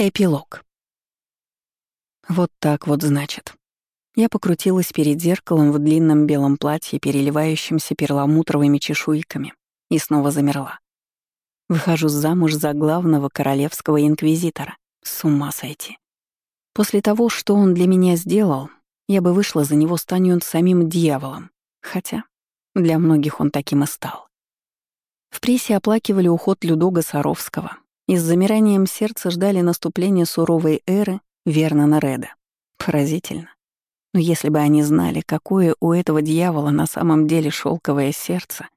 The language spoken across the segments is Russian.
Эпилог. Вот так вот значит. Я покрутилась перед зеркалом в длинном белом платье, переливающемся перламутровыми чешуйками, и снова замерла. Выхожу замуж за главного королевского инквизитора. С ума сойти. После того, что он для меня сделал, я бы вышла за него, станет он самим дьяволом. Хотя для многих он таким и стал. В прессе оплакивали уход Людога Саровского, и с замиранием сердца ждали наступления суровой эры Вернона Реда. Поразительно. Но если бы они знали, какое у этого дьявола на самом деле шелковое сердце,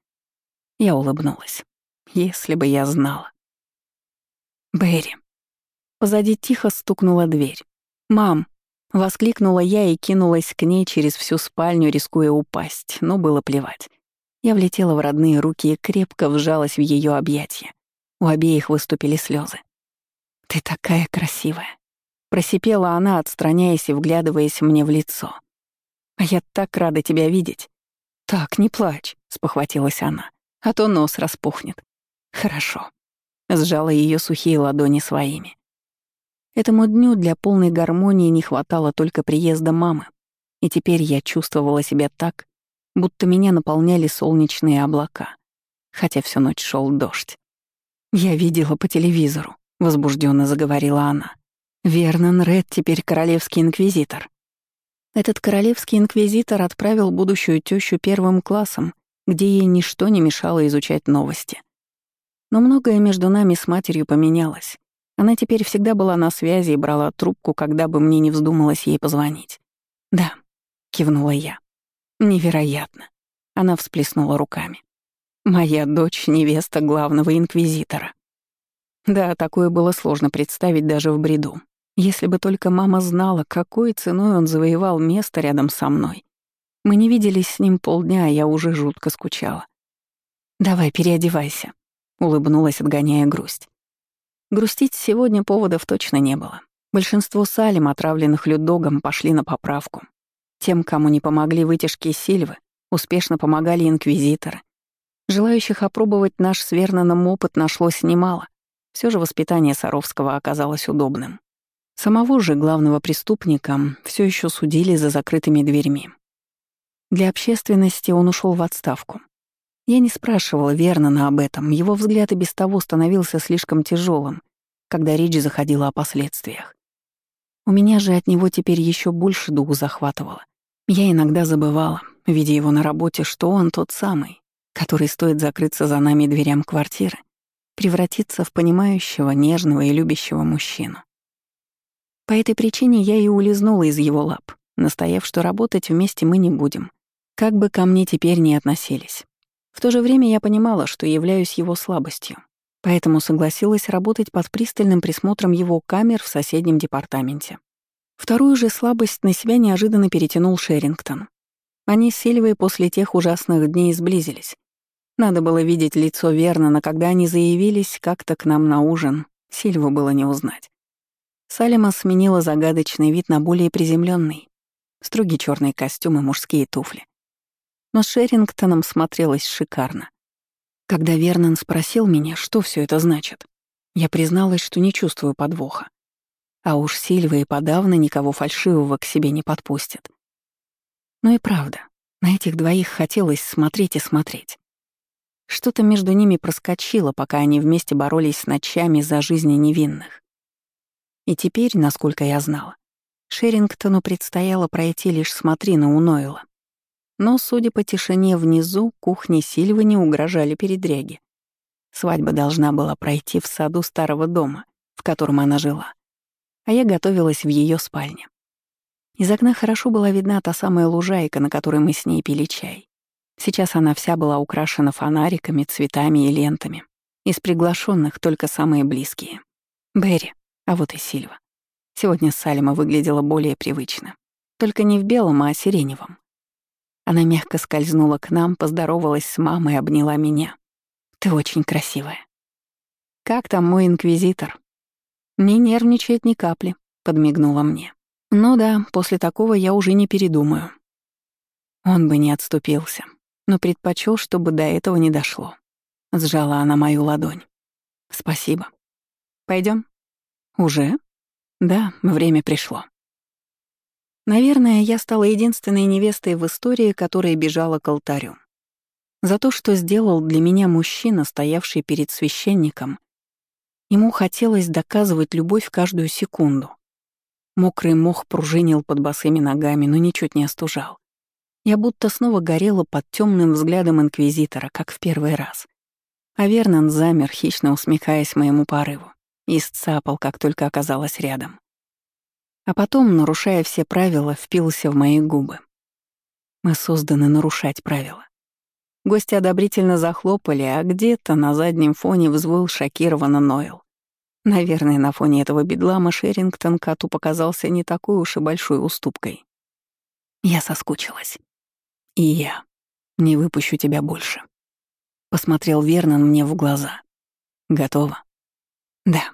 я улыбнулась. Если бы я знала. Берри. Позади тихо стукнула дверь. «Мам!» — воскликнула я и кинулась к ней через всю спальню, рискуя упасть, но было плевать. Я влетела в родные руки и крепко вжалась в ее объятия. У обеих выступили слезы. «Ты такая красивая!» Просипела она, отстраняясь и вглядываясь мне в лицо. «А я так рада тебя видеть!» «Так, не плачь», — спохватилась она, «а то нос распухнет». «Хорошо», — сжала ее сухие ладони своими. Этому дню для полной гармонии не хватало только приезда мамы, и теперь я чувствовала себя так, будто меня наполняли солнечные облака, хотя всю ночь шел дождь. «Я видела по телевизору», — возбужденно заговорила она. «Вернон Ред теперь королевский инквизитор». Этот королевский инквизитор отправил будущую тещу первым классом, где ей ничто не мешало изучать новости. Но многое между нами с матерью поменялось. Она теперь всегда была на связи и брала трубку, когда бы мне не вздумалось ей позвонить. «Да», — кивнула я. «Невероятно». Она всплеснула руками. Моя дочь — невеста главного инквизитора. Да, такое было сложно представить даже в бреду. Если бы только мама знала, какой ценой он завоевал место рядом со мной. Мы не виделись с ним полдня, а я уже жутко скучала. «Давай, переодевайся», — улыбнулась, отгоняя грусть. Грустить сегодня поводов точно не было. Большинство салим, отравленных людогом, пошли на поправку. Тем, кому не помогли вытяжки Сильвы, успешно помогали инквизиторы, Желающих опробовать наш с Верноном опыт нашлось немало. Все же воспитание Саровского оказалось удобным. Самого же главного преступника все еще судили за закрытыми дверьми. Для общественности он ушел в отставку. Я не спрашивала Вернона об этом, его взгляд и без того становился слишком тяжелым, когда речь заходила о последствиях. У меня же от него теперь еще больше дух захватывало. Я иногда забывала, видя его на работе, что он тот самый, который, стоит закрыться за нами дверям квартиры, превратиться в понимающего, нежного и любящего мужчину. По этой причине я и улизнула из его лап, настояв, что работать вместе мы не будем, как бы ко мне теперь ни относились. В то же время я понимала, что являюсь его слабостью, поэтому согласилась работать под пристальным присмотром его камер в соседнем департаменте. Вторую же слабость на себя неожиданно перетянул Шерингтон. Они с Сильвой после тех ужасных дней сблизились, надо было видеть лицо Вернона, когда они заявились как-то к нам на ужин. Сильву было не узнать. Салима сменила загадочный вид на более приземленный, строгий черный костюм и мужские туфли. Но с Шерингтоном смотрелось шикарно. Когда Вернон спросил меня, что все это значит, я призналась, что не чувствую подвоха. А уж Сильва и подавно никого фальшивого к себе не подпустит. Но и правда, на этих двоих хотелось смотреть и смотреть. Что-то между ними проскочило, пока они вместе боролись с ночами за жизни невинных. И теперь, насколько я знала, Шерингтону предстояло пройти лишь смотрины у Нойла. Но, судя по тишине внизу, кухни Сильвы не угрожали передряги. Свадьба должна была пройти в саду старого дома, в котором она жила. А я готовилась в ее спальне. Из окна хорошо была видна та самая лужайка, на которой мы с ней пили чай. Сейчас она вся была украшена фонариками, цветами и лентами. Из приглашенных только самые близкие. Берри, а вот и Сильва. Сегодня Салима выглядела более привычно. Только не в белом, а сиреневом. Она мягко скользнула к нам, поздоровалась с мамой и обняла меня. «Ты очень красивая». «Как там мой инквизитор?» «Не нервничает ни капли», — подмигнула мне. «Ну да, после такого я уже не передумаю». Он бы не отступился но предпочел, чтобы до этого не дошло. Сжала она мою ладонь. Спасибо. Пойдем. Уже? Да, время пришло. Наверное, я стала единственной невестой в истории, которая бежала к алтарю. За то, что сделал для меня мужчина, стоявший перед священником, ему хотелось доказывать любовь каждую секунду. Мокрый мох пружинил под босыми ногами, но ничуть не остужал. Я будто снова горела под темным взглядом инквизитора, как в первый раз. А Вернон замер, хищно усмехаясь моему порыву, и сцапал, как только оказалась рядом. А потом, нарушая все правила, впился в мои губы. Мы созданы нарушать правила. Гости одобрительно захлопали, а где-то на заднем фоне взвыл шокированно Нойл. Наверное, на фоне этого бедлама Шерингтон коту показался не такой уж и большой уступкой. Я соскучилась. И я не выпущу тебя больше. Посмотрел Вернон мне в глаза. Готово? Да.